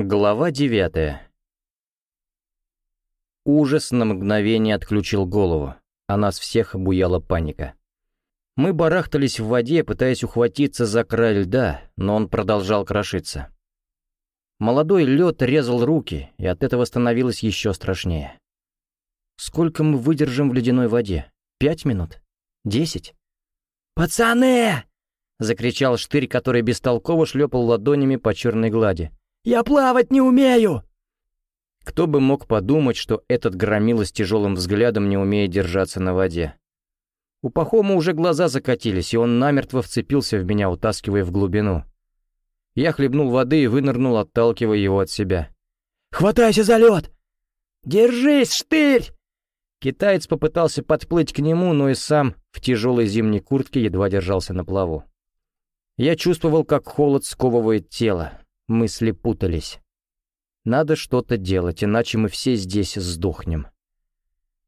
Глава девятая. Ужас на мгновение отключил голову, а нас всех обуяла паника. Мы барахтались в воде, пытаясь ухватиться за край льда, но он продолжал крошиться. Молодой лед резал руки, и от этого становилось еще страшнее. Сколько мы выдержим в ледяной воде? Пять минут? Десять? «Пацаны!» — закричал штырь, который бестолково шлепал ладонями по черной глади. «Я плавать не умею!» Кто бы мог подумать, что этот громила с тяжелым взглядом не умеет держаться на воде. У Пахома уже глаза закатились, и он намертво вцепился в меня, утаскивая в глубину. Я хлебнул воды и вынырнул, отталкивая его от себя. «Хватайся за лед!» «Держись, штырь!» Китаец попытался подплыть к нему, но и сам в тяжелой зимней куртке едва держался на плаву. Я чувствовал, как холод сковывает тело, мысли путались. Надо что-то делать, иначе мы все здесь сдохнем.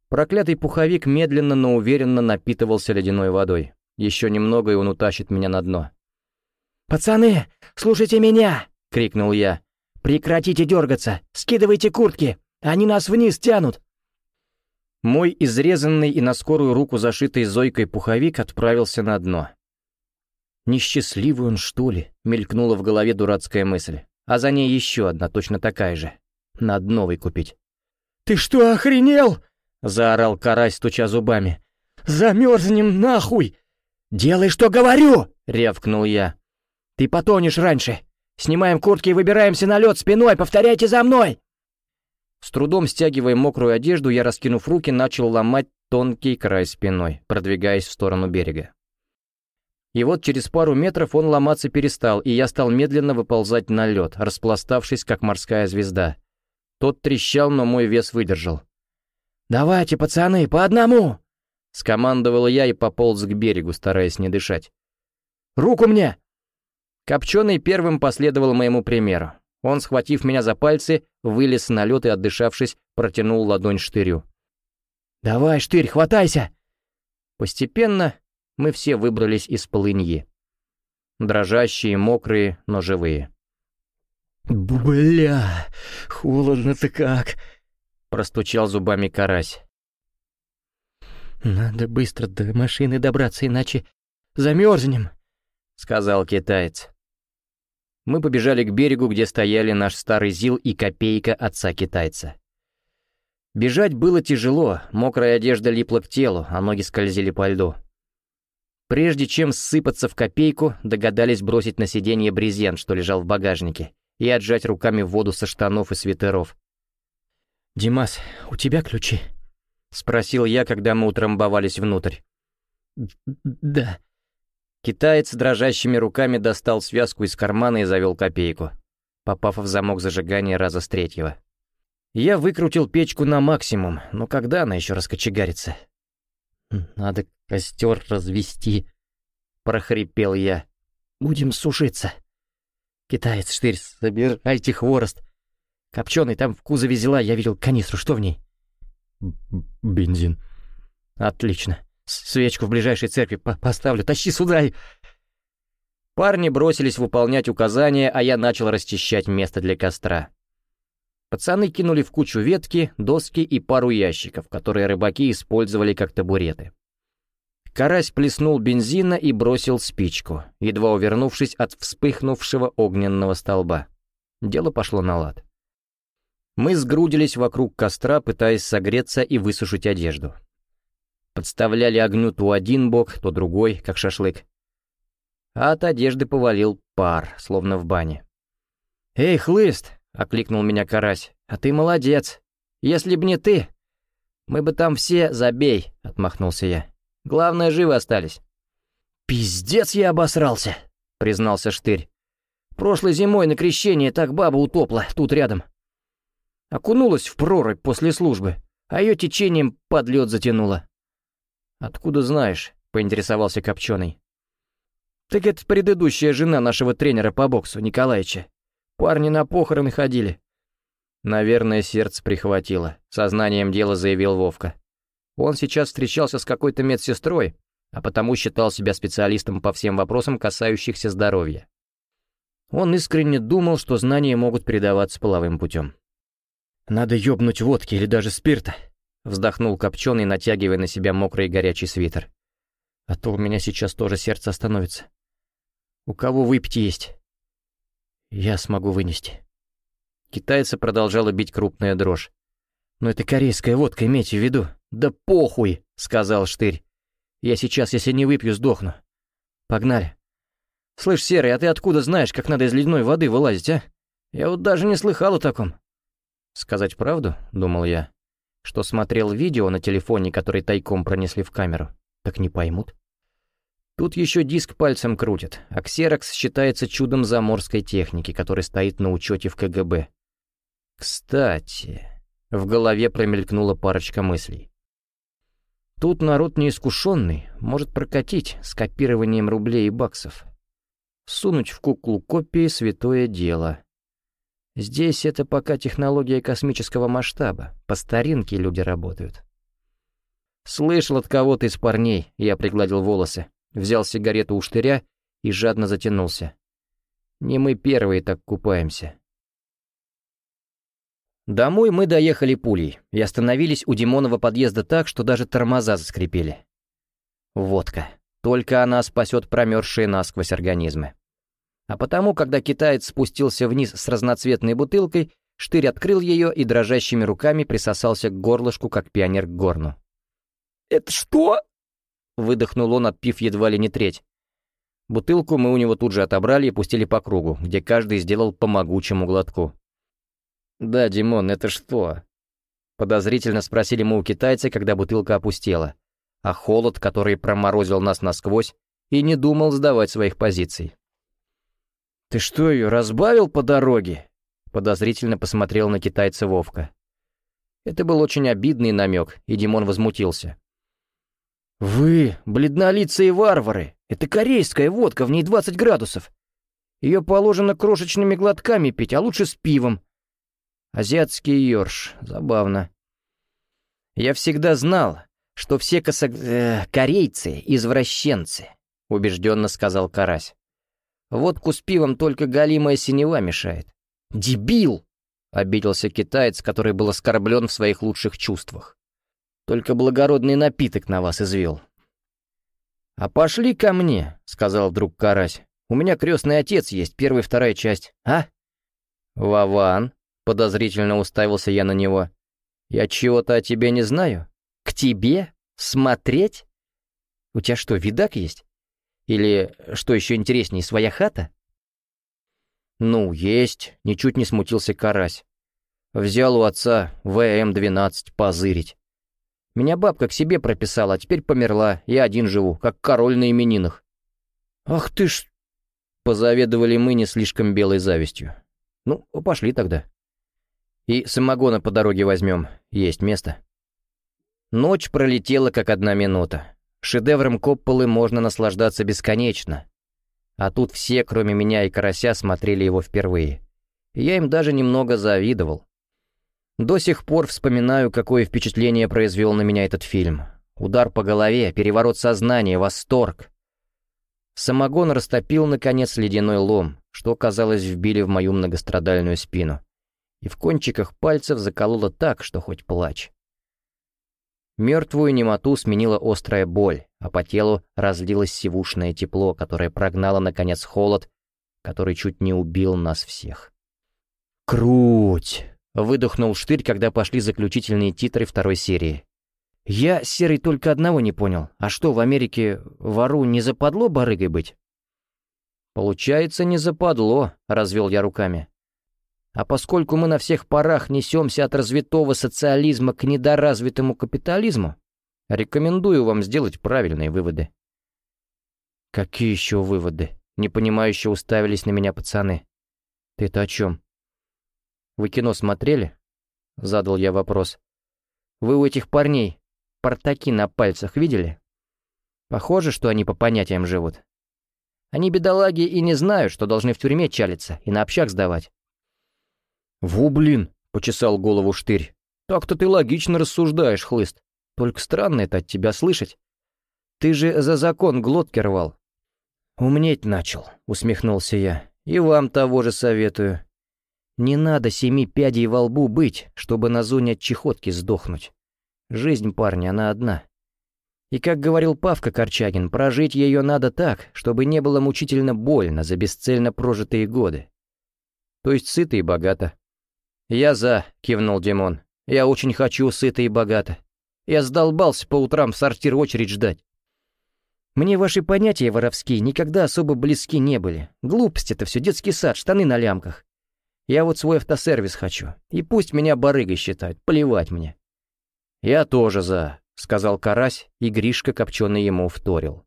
Проклятый пуховик медленно, но уверенно напитывался ледяной водой. Еще немного, и он утащит меня на дно. «Пацаны, слушайте меня!» — крикнул я. «Прекратите дергаться! Скидывайте куртки! Они нас вниз тянут!» Мой изрезанный и на скорую руку зашитый Зойкой пуховик отправился на дно. «Несчастливый он, что ли?» — мелькнула в голове дурацкая мысль. А за ней еще одна, точно такая же. Надо новый купить. «Ты что, охренел?» — заорал карась, стуча зубами. «Замерзнем нахуй!» «Делай, что говорю!» — рявкнул я. «Ты потонешь раньше! Снимаем куртки и выбираемся на лед спиной! Повторяйте за мной!» С трудом стягивая мокрую одежду, я, раскинув руки, начал ломать тонкий край спиной, продвигаясь в сторону берега. И вот через пару метров он ломаться перестал, и я стал медленно выползать на лед, распластавшись, как морская звезда. Тот трещал, но мой вес выдержал. «Давайте, пацаны, по одному!» Скомандовал я и пополз к берегу, стараясь не дышать. «Руку мне!» Копченый первым последовал моему примеру. Он, схватив меня за пальцы, вылез на лед и, отдышавшись, протянул ладонь штырю. «Давай, штырь, хватайся!» Постепенно мы все выбрались из полыньи. Дрожащие, мокрые, но живые. «Бля, холодно-то как!» Простучал зубами карась. «Надо быстро до машины добраться, иначе замерзнем», — сказал китаец. Мы побежали к берегу, где стояли наш старый ЗИЛ и копейка отца китайца. Бежать было тяжело, мокрая одежда липла к телу, а ноги скользили по льду. Прежде чем сыпаться в копейку, догадались бросить на сиденье брезент, что лежал в багажнике, и отжать руками воду со штанов и свитеров. «Димас, у тебя ключи?» — спросил я, когда мы утрамбовались внутрь. «Да». Китаец дрожащими руками достал связку из кармана и завел копейку, попав в замок зажигания раза с третьего. Я выкрутил печку на максимум, но когда она еще раскочегарится? «Надо костер развести», — прохрипел я. «Будем сушиться». «Китаец, штырь, собирайте хворост. Копченый там в кузове зела, я видел канистру, что в ней?» «Бензин». «Отлично. Свечку в ближайшей церкви по поставлю, тащи сюда и...» Парни бросились выполнять указания, а я начал расчищать место для костра. Пацаны кинули в кучу ветки, доски и пару ящиков, которые рыбаки использовали как табуреты. Карась плеснул бензина и бросил спичку, едва увернувшись от вспыхнувшего огненного столба. Дело пошло на лад. Мы сгрудились вокруг костра, пытаясь согреться и высушить одежду. Подставляли огню то один бок, то другой, как шашлык. А от одежды повалил пар, словно в бане. «Эй, хлыст!» — окликнул меня карась. «А ты молодец! Если б не ты, мы бы там все забей!» — отмахнулся я. «Главное, живы остались». «Пиздец я обосрался!» — признался Штырь. «Прошлой зимой на крещение так баба утопла, тут рядом. Окунулась в прорубь после службы, а ее течением под лед затянуло». «Откуда знаешь?» — поинтересовался Копченый. «Так это предыдущая жена нашего тренера по боксу, Николаевича. Парни на похороны ходили». Наверное, сердце прихватило. Сознанием дела заявил Вовка. Он сейчас встречался с какой-то медсестрой, а потому считал себя специалистом по всем вопросам, касающихся здоровья. Он искренне думал, что знания могут передаваться половым путем. «Надо ёбнуть водки или даже спирта», — вздохнул Копченый, натягивая на себя мокрый и горячий свитер. «А то у меня сейчас тоже сердце остановится. У кого выпить есть?» «Я смогу вынести». Китайца продолжала бить крупная дрожь. «Но это корейская водка, имейте в виду». «Да похуй», — сказал Штырь. «Я сейчас, если не выпью, сдохну. Погнали». «Слышь, Серый, а ты откуда знаешь, как надо из ледяной воды вылазить, а? Я вот даже не слыхал о таком». «Сказать правду?» — думал я. «Что смотрел видео на телефоне, который тайком пронесли в камеру. Так не поймут». Тут еще диск пальцем крутит, а ксерокс считается чудом заморской техники, который стоит на учете в КГБ. Кстати, в голове промелькнула парочка мыслей. Тут народ неискушенный, может прокатить с копированием рублей и баксов. Сунуть в куклу копии — святое дело. Здесь это пока технология космического масштаба, по старинке люди работают. Слышал от кого-то из парней, я пригладил волосы, взял сигарету у штыря и жадно затянулся. Не мы первые так купаемся. Домой мы доехали пулей и остановились у Димонова подъезда так, что даже тормоза заскрипели. Водка. Только она спасет промерзшие насквозь организмы. А потому, когда китаец спустился вниз с разноцветной бутылкой, Штырь открыл ее и дрожащими руками присосался к горлышку, как пионер к горну. «Это что?» — выдохнул он, отпив едва ли не треть. Бутылку мы у него тут же отобрали и пустили по кругу, где каждый сделал по могучему глотку. «Да, Димон, это что?» Подозрительно спросили мы у китайца, когда бутылка опустела. А холод, который проморозил нас насквозь, и не думал сдавать своих позиций. «Ты что, ее разбавил по дороге?» Подозрительно посмотрел на китайца Вовка. Это был очень обидный намек, и Димон возмутился. «Вы, бледнолицые варвары! Это корейская водка, в ней 20 градусов. Ее положено крошечными глотками пить, а лучше с пивом. Азиатский ёрш, забавно. Я всегда знал, что все косо... Э, корейцы — извращенцы», — убежденно сказал Карась. Водку с пивом только галимая синева мешает. «Дебил!» — обиделся китаец, который был оскорблен в своих лучших чувствах. «Только благородный напиток на вас извел». «А пошли ко мне», — сказал вдруг Карась. «У меня крестный отец есть, первая и вторая часть, а?» «Вован», — подозрительно уставился я на него. «Я чего-то о тебе не знаю. К тебе? Смотреть? У тебя что, видак есть?» Или, что еще интереснее, своя хата? Ну, есть, ничуть не смутился Карась. Взял у отца ВМ-12 позырить. Меня бабка к себе прописала, а теперь померла, я один живу, как король на именинах. Ах ты ж... Позаведовали мы не слишком белой завистью. Ну, пошли тогда. И самогона по дороге возьмем, есть место. Ночь пролетела как одна минута. Шедевром Копполы можно наслаждаться бесконечно. А тут все, кроме меня и Карася, смотрели его впервые. я им даже немного завидовал. До сих пор вспоминаю, какое впечатление произвел на меня этот фильм. Удар по голове, переворот сознания, восторг. Самогон растопил, наконец, ледяной лом, что, казалось, вбили в мою многострадальную спину. И в кончиках пальцев закололо так, что хоть плачь. Мертвую немоту сменила острая боль, а по телу разлилось сивушное тепло, которое прогнало, наконец, холод, который чуть не убил нас всех. «Круть!» — выдохнул Штырь, когда пошли заключительные титры второй серии. «Я, Серый, только одного не понял. А что, в Америке вору не западло барыгой быть?» «Получается, не западло», — развел я руками. А поскольку мы на всех парах несемся от развитого социализма к недоразвитому капитализму, рекомендую вам сделать правильные выводы. Какие еще выводы? Непонимающе уставились на меня пацаны. Ты это о чем? Вы кино смотрели? Задал я вопрос. Вы у этих парней портаки на пальцах видели? Похоже, что они по понятиям живут. Они бедолаги и не знают, что должны в тюрьме чалиться и на общак сдавать. «Ву, блин!» — почесал голову Штырь. «Так-то ты логично рассуждаешь, хлыст. Только странно это от тебя слышать. Ты же за закон глотки рвал». «Умнеть начал», — усмехнулся я. И вам того же советую. Не надо семи пядей во лбу быть, чтобы на зоне от чехотки сдохнуть. Жизнь, парни, она одна. И, как говорил Павка Корчагин, прожить ее надо так, чтобы не было мучительно больно за бесцельно прожитые годы. То есть сыто и богато. «Я за», — кивнул Димон. «Я очень хочу сыто и богато. Я сдолбался по утрам в сортир очередь ждать. Мне ваши понятия воровские никогда особо близки не были. Глупость это все, детский сад, штаны на лямках. Я вот свой автосервис хочу. И пусть меня барыгой считают, плевать мне. Я тоже за, сказал Карась, и Гришка копченый ему вторил.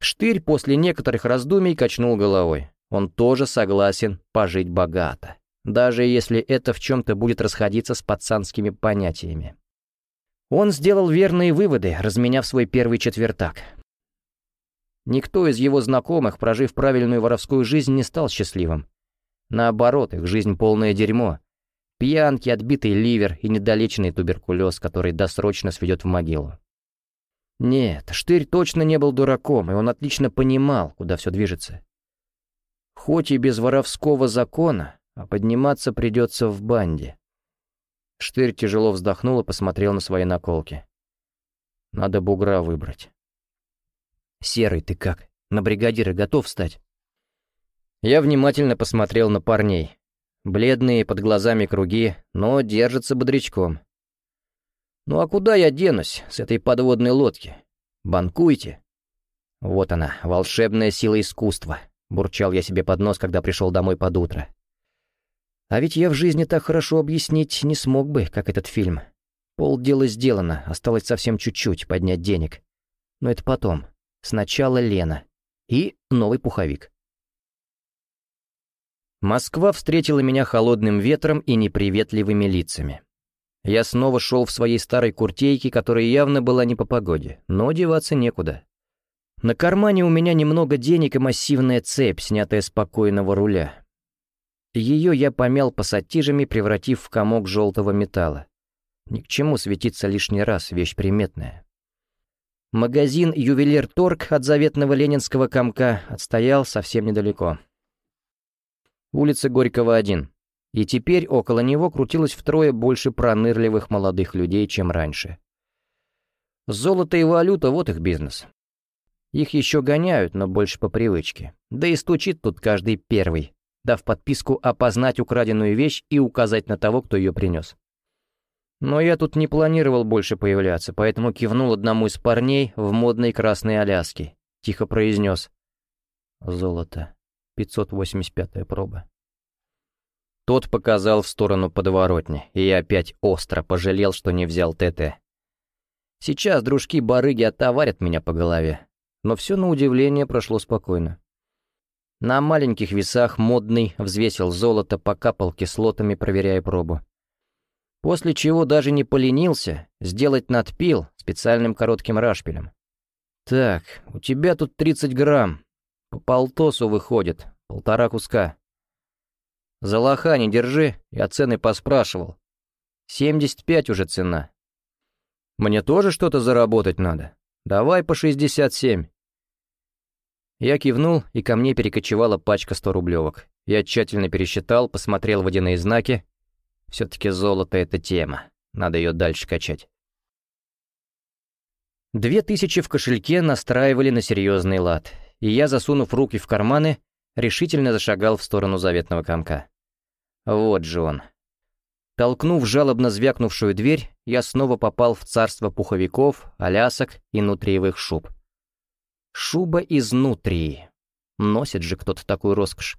Штырь после некоторых раздумий качнул головой. Он тоже согласен пожить богато, даже если это в чем-то будет расходиться с пацанскими понятиями. Он сделал верные выводы, разменяв свой первый четвертак. Никто из его знакомых, прожив правильную воровскую жизнь, не стал счастливым. Наоборот, их жизнь полное дерьмо. Пьянки, отбитый ливер и недолеченный туберкулез, который досрочно сведет в могилу. Нет, Штырь точно не был дураком, и он отлично понимал, куда все движется. Хоть и без воровского закона, а подниматься придется в банде. Штырь тяжело вздохнул и посмотрел на свои наколки. Надо бугра выбрать. «Серый, ты как? На бригадира готов стать?» Я внимательно посмотрел на парней. Бледные, под глазами круги, но держатся бодрячком. «Ну а куда я денусь с этой подводной лодки? Банкуйте!» «Вот она, волшебная сила искусства», — бурчал я себе под нос, когда пришел домой под утро. А ведь я в жизни так хорошо объяснить не смог бы, как этот фильм. Полдела сделано, осталось совсем чуть-чуть поднять денег. Но это потом. Сначала Лена. И новый пуховик. Москва встретила меня холодным ветром и неприветливыми лицами. Я снова шел в своей старой куртейке, которая явно была не по погоде, но деваться некуда. На кармане у меня немного денег и массивная цепь, снятая с покойного руля. Ее я помял пассатижами, превратив в комок желтого металла. Ни к чему светиться лишний раз, вещь приметная. Магазин «Ювелир Торг» от заветного ленинского комка отстоял совсем недалеко. Улица Горького, 1. И теперь около него крутилось втрое больше пронырливых молодых людей, чем раньше. Золото и валюта — вот их бизнес. Их еще гоняют, но больше по привычке. Да и стучит тут каждый первый, дав подписку опознать украденную вещь и указать на того, кто ее принес. Но я тут не планировал больше появляться, поэтому кивнул одному из парней в модной красной Аляске. Тихо произнес. «Золото. 585-я проба». Тот показал в сторону подворотни, и я опять остро пожалел, что не взял ТТ. Сейчас дружки-барыги оттоварят меня по голове, но все на удивление прошло спокойно. На маленьких весах модный взвесил золото, покапал кислотами, проверяя пробу. После чего даже не поленился сделать надпил специальным коротким рашпилем. «Так, у тебя тут 30 грамм. По полтосу выходит, полтора куска. За лоха не держи, я цены поспрашивал. 75 уже цена. Мне тоже что-то заработать надо. Давай по 67. Я кивнул, и ко мне перекочевала пачка 100 рублевок. Я тщательно пересчитал, посмотрел водяные знаки. Все-таки золото — это тема. Надо ее дальше качать. Две тысячи в кошельке настраивали на серьезный лад, и я, засунув руки в карманы, решительно зашагал в сторону заветного комка. Вот же он. Толкнув жалобно звякнувшую дверь, я снова попал в царство пуховиков, алясок и нутриевых шуб. Шуба изнутри. Носит же кто-то такую роскошь.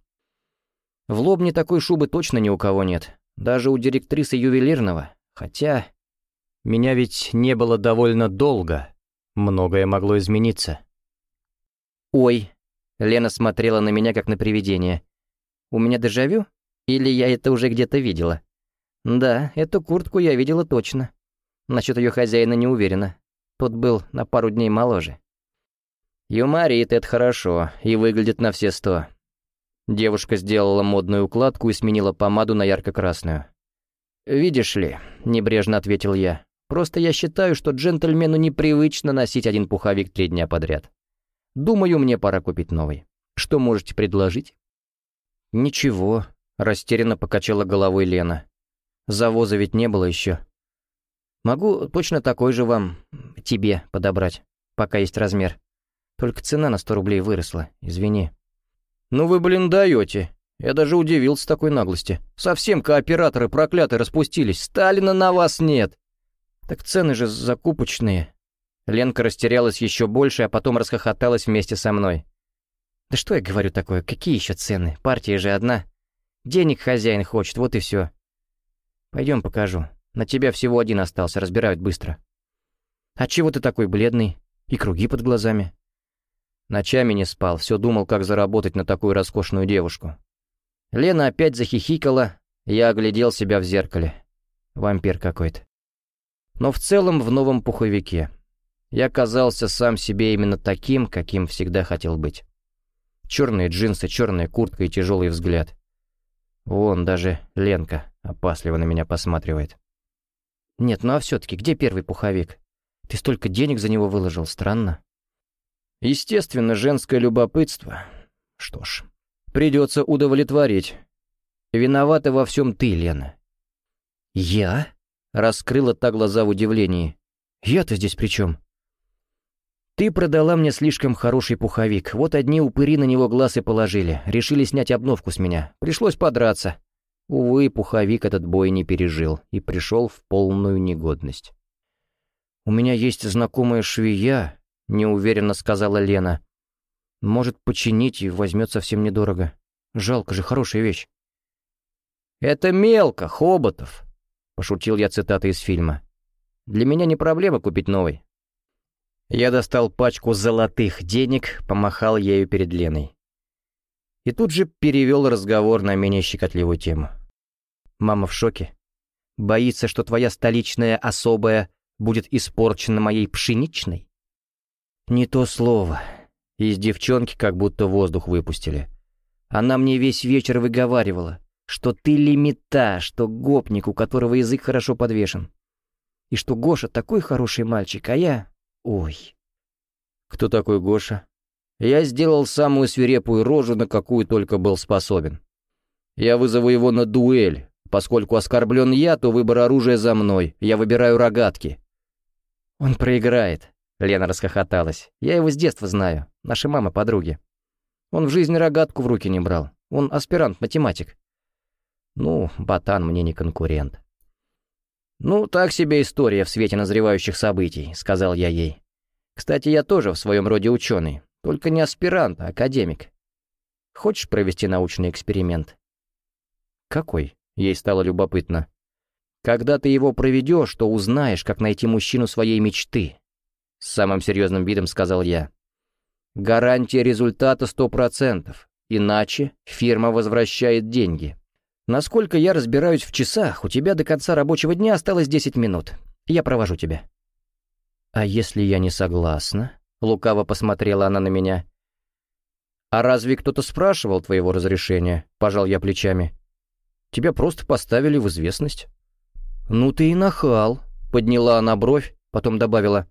В Лобне такой шубы точно ни у кого нет. Даже у директрисы ювелирного. Хотя... Меня ведь не было довольно долго. Многое могло измениться. «Ой!» — Лена смотрела на меня, как на привидение. «У меня дежавю? Или я это уже где-то видела?» «Да, эту куртку я видела точно. Насчет ее хозяина не уверена. Тот был на пару дней моложе». Юморит это хорошо и выглядит на все сто. Девушка сделала модную укладку и сменила помаду на ярко-красную. «Видишь ли», — небрежно ответил я, — «просто я считаю, что джентльмену непривычно носить один пуховик три дня подряд. Думаю, мне пора купить новый. Что можете предложить?» «Ничего», — растерянно покачала головой Лена. «Завоза ведь не было еще. Могу точно такой же вам, тебе, подобрать, пока есть размер. Только цена на сто рублей выросла, извини». «Ну вы, блин, даете. Я даже удивился такой наглости. Совсем кооператоры проклятые распустились. Сталина на вас нет. Так цены же закупочные. Ленка растерялась еще больше, а потом расхохоталась вместе со мной. «Да что я говорю такое? Какие еще цены? Партия же одна. Денег хозяин хочет, вот и все. Пойдем покажу. На тебя всего один остался, разбирают быстро. А чего ты такой бледный? И круги под глазами?» Ночами не спал, все думал, как заработать на такую роскошную девушку. Лена опять захихикала, я оглядел себя в зеркале. Вампир какой-то. Но в целом в новом пуховике. Я казался сам себе именно таким, каким всегда хотел быть. Черные джинсы, черная куртка и тяжелый взгляд. Вон даже Ленка опасливо на меня посматривает. Нет, ну а все-таки где первый пуховик? Ты столько денег за него выложил, странно. Естественно, женское любопытство. Что ж, придется удовлетворить. Виновата во всем ты, Лена. Я? Раскрыла та глаза в удивлении. Я-то здесь при чем? Ты продала мне слишком хороший пуховик. Вот одни упыри на него глаз и положили. Решили снять обновку с меня. Пришлось подраться. Увы, пуховик этот бой не пережил и пришел в полную негодность. «У меня есть знакомая швея», — неуверенно сказала Лена. «Может починить и возьмет совсем недорого. Жалко же, хорошая вещь». «Это мелко, Хоботов», — пошутил я цитатой из фильма. «Для меня не проблема купить новый». Я достал пачку золотых денег, помахал ею перед Леной. И тут же перевел разговор на менее щекотливую тему. «Мама в шоке. Боится, что твоя столичная особая будет испорчена моей пшеничной?» «Не то слово. Из девчонки как будто воздух выпустили. Она мне весь вечер выговаривала что ты лимита, что гопник, у которого язык хорошо подвешен. И что Гоша такой хороший мальчик, а я... Ой. Кто такой Гоша? Я сделал самую свирепую рожу, на какую только был способен. Я вызову его на дуэль. Поскольку оскорблен я, то выбор оружия за мной. Я выбираю рогатки. Он проиграет. Лена расхохоталась. Я его с детства знаю. Наши мамы подруги. Он в жизни рогатку в руки не брал. Он аспирант-математик. Ну, ботан мне не конкурент. «Ну, так себе история в свете назревающих событий», — сказал я ей. «Кстати, я тоже в своем роде ученый, только не аспирант, а академик. Хочешь провести научный эксперимент?» «Какой?» — ей стало любопытно. «Когда ты его проведешь, то узнаешь, как найти мужчину своей мечты», — с самым серьезным видом сказал я. «Гарантия результата сто процентов, иначе фирма возвращает деньги». Насколько я разбираюсь в часах, у тебя до конца рабочего дня осталось 10 минут. Я провожу тебя». «А если я не согласна?» — лукаво посмотрела она на меня. «А разве кто-то спрашивал твоего разрешения?» — пожал я плечами. «Тебя просто поставили в известность». «Ну ты и нахал», — подняла она бровь, потом добавила.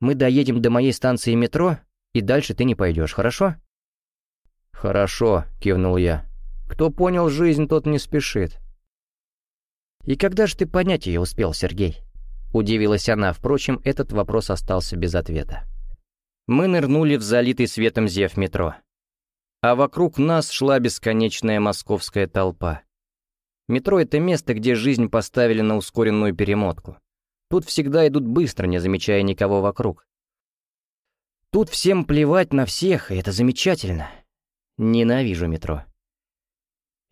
«Мы доедем до моей станции метро, и дальше ты не пойдешь, хорошо?» «Хорошо», — кивнул я. Кто понял жизнь, тот не спешит. «И когда же ты понять ее успел, Сергей?» Удивилась она, впрочем, этот вопрос остался без ответа. Мы нырнули в залитый светом зев метро. А вокруг нас шла бесконечная московская толпа. Метро — это место, где жизнь поставили на ускоренную перемотку. Тут всегда идут быстро, не замечая никого вокруг. Тут всем плевать на всех, и это замечательно. Ненавижу метро.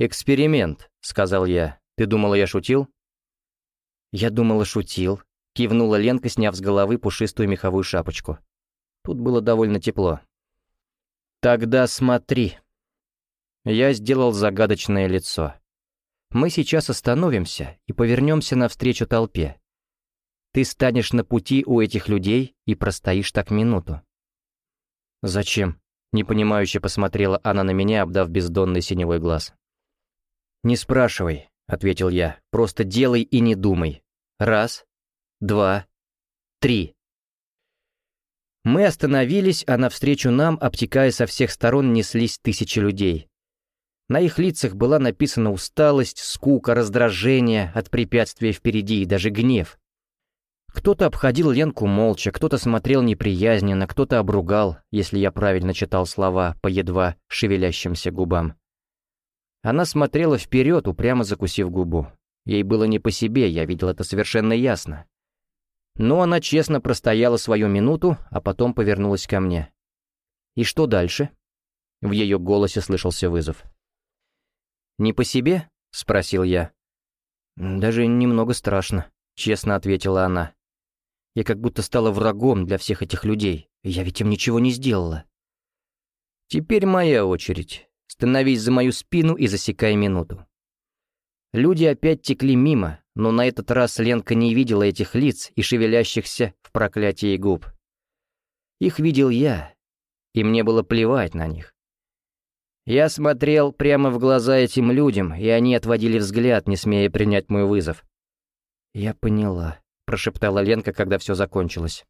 «Эксперимент», — сказал я. «Ты думала, я шутил?» «Я думала, шутил», — кивнула Ленка, сняв с головы пушистую меховую шапочку. Тут было довольно тепло. «Тогда смотри». Я сделал загадочное лицо. «Мы сейчас остановимся и повернемся навстречу толпе. Ты станешь на пути у этих людей и простоишь так минуту». «Зачем?» — непонимающе посмотрела она на меня, обдав бездонный синевой глаз. «Не спрашивай», — ответил я. «Просто делай и не думай. Раз, два, три». Мы остановились, а навстречу нам, обтекая со всех сторон, неслись тысячи людей. На их лицах была написана усталость, скука, раздражение от препятствия впереди и даже гнев. Кто-то обходил Ленку молча, кто-то смотрел неприязненно, кто-то обругал, если я правильно читал слова по едва шевелящимся губам. Она смотрела вперед, упрямо закусив губу. Ей было не по себе, я видел это совершенно ясно. Но она честно простояла свою минуту, а потом повернулась ко мне. «И что дальше?» В ее голосе слышался вызов. «Не по себе?» — спросил я. «Даже немного страшно», — честно ответила она. Я как будто стала врагом для всех этих людей. Я ведь им ничего не сделала. Теперь моя очередь. Становись за мою спину и засекай минуту. Люди опять текли мимо, но на этот раз Ленка не видела этих лиц и шевелящихся в проклятии губ. Их видел я, и мне было плевать на них. Я смотрел прямо в глаза этим людям, и они отводили взгляд, не смея принять мой вызов. Я поняла прошептала Ленка, когда все закончилось.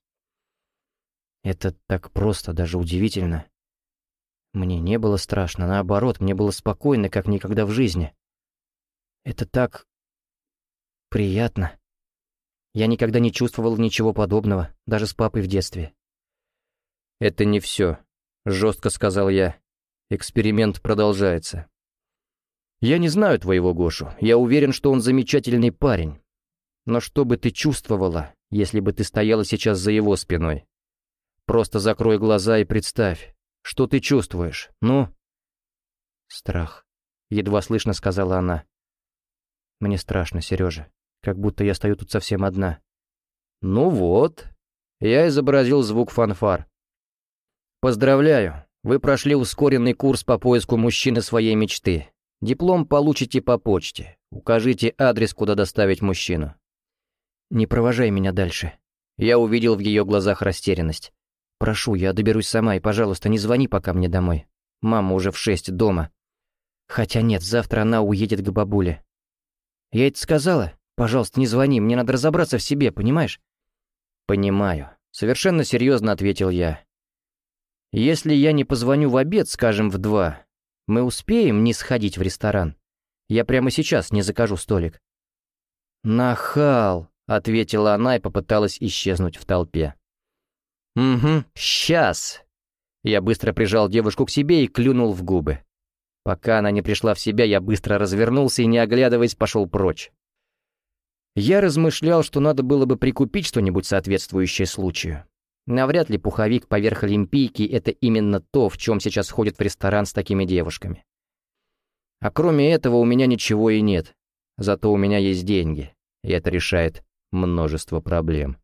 Это так просто, даже удивительно. Мне не было страшно, наоборот, мне было спокойно, как никогда в жизни. Это так... приятно. Я никогда не чувствовал ничего подобного, даже с папой в детстве. «Это не все», — жестко сказал я. «Эксперимент продолжается. Я не знаю твоего Гошу. Я уверен, что он замечательный парень. Но что бы ты чувствовала, если бы ты стояла сейчас за его спиной? Просто закрой глаза и представь, что ты чувствуешь, ну?» «Страх», — едва слышно сказала она. «Мне страшно, Сережа, как будто я стою тут совсем одна». «Ну вот», — я изобразил звук фанфар. «Поздравляю, вы прошли ускоренный курс по поиску мужчины своей мечты. Диплом получите по почте. Укажите адрес, куда доставить мужчину. «Не провожай меня дальше». Я увидел в ее глазах растерянность. «Прошу, я доберусь сама, и, пожалуйста, не звони пока мне домой. Мама уже в шесть дома. Хотя нет, завтра она уедет к бабуле». «Я это сказала? Пожалуйста, не звони, мне надо разобраться в себе, понимаешь?» «Понимаю», — совершенно серьезно ответил я. «Если я не позвоню в обед, скажем, в два, мы успеем не сходить в ресторан? Я прямо сейчас не закажу столик». «Нахал!» ответила она и попыталась исчезнуть в толпе. «Угу, сейчас!» Я быстро прижал девушку к себе и клюнул в губы. Пока она не пришла в себя, я быстро развернулся и, не оглядываясь, пошел прочь. Я размышлял, что надо было бы прикупить что-нибудь соответствующее случаю. Навряд ли пуховик поверх олимпийки — это именно то, в чем сейчас ходят в ресторан с такими девушками. А кроме этого у меня ничего и нет. Зато у меня есть деньги, и это решает множество проблем.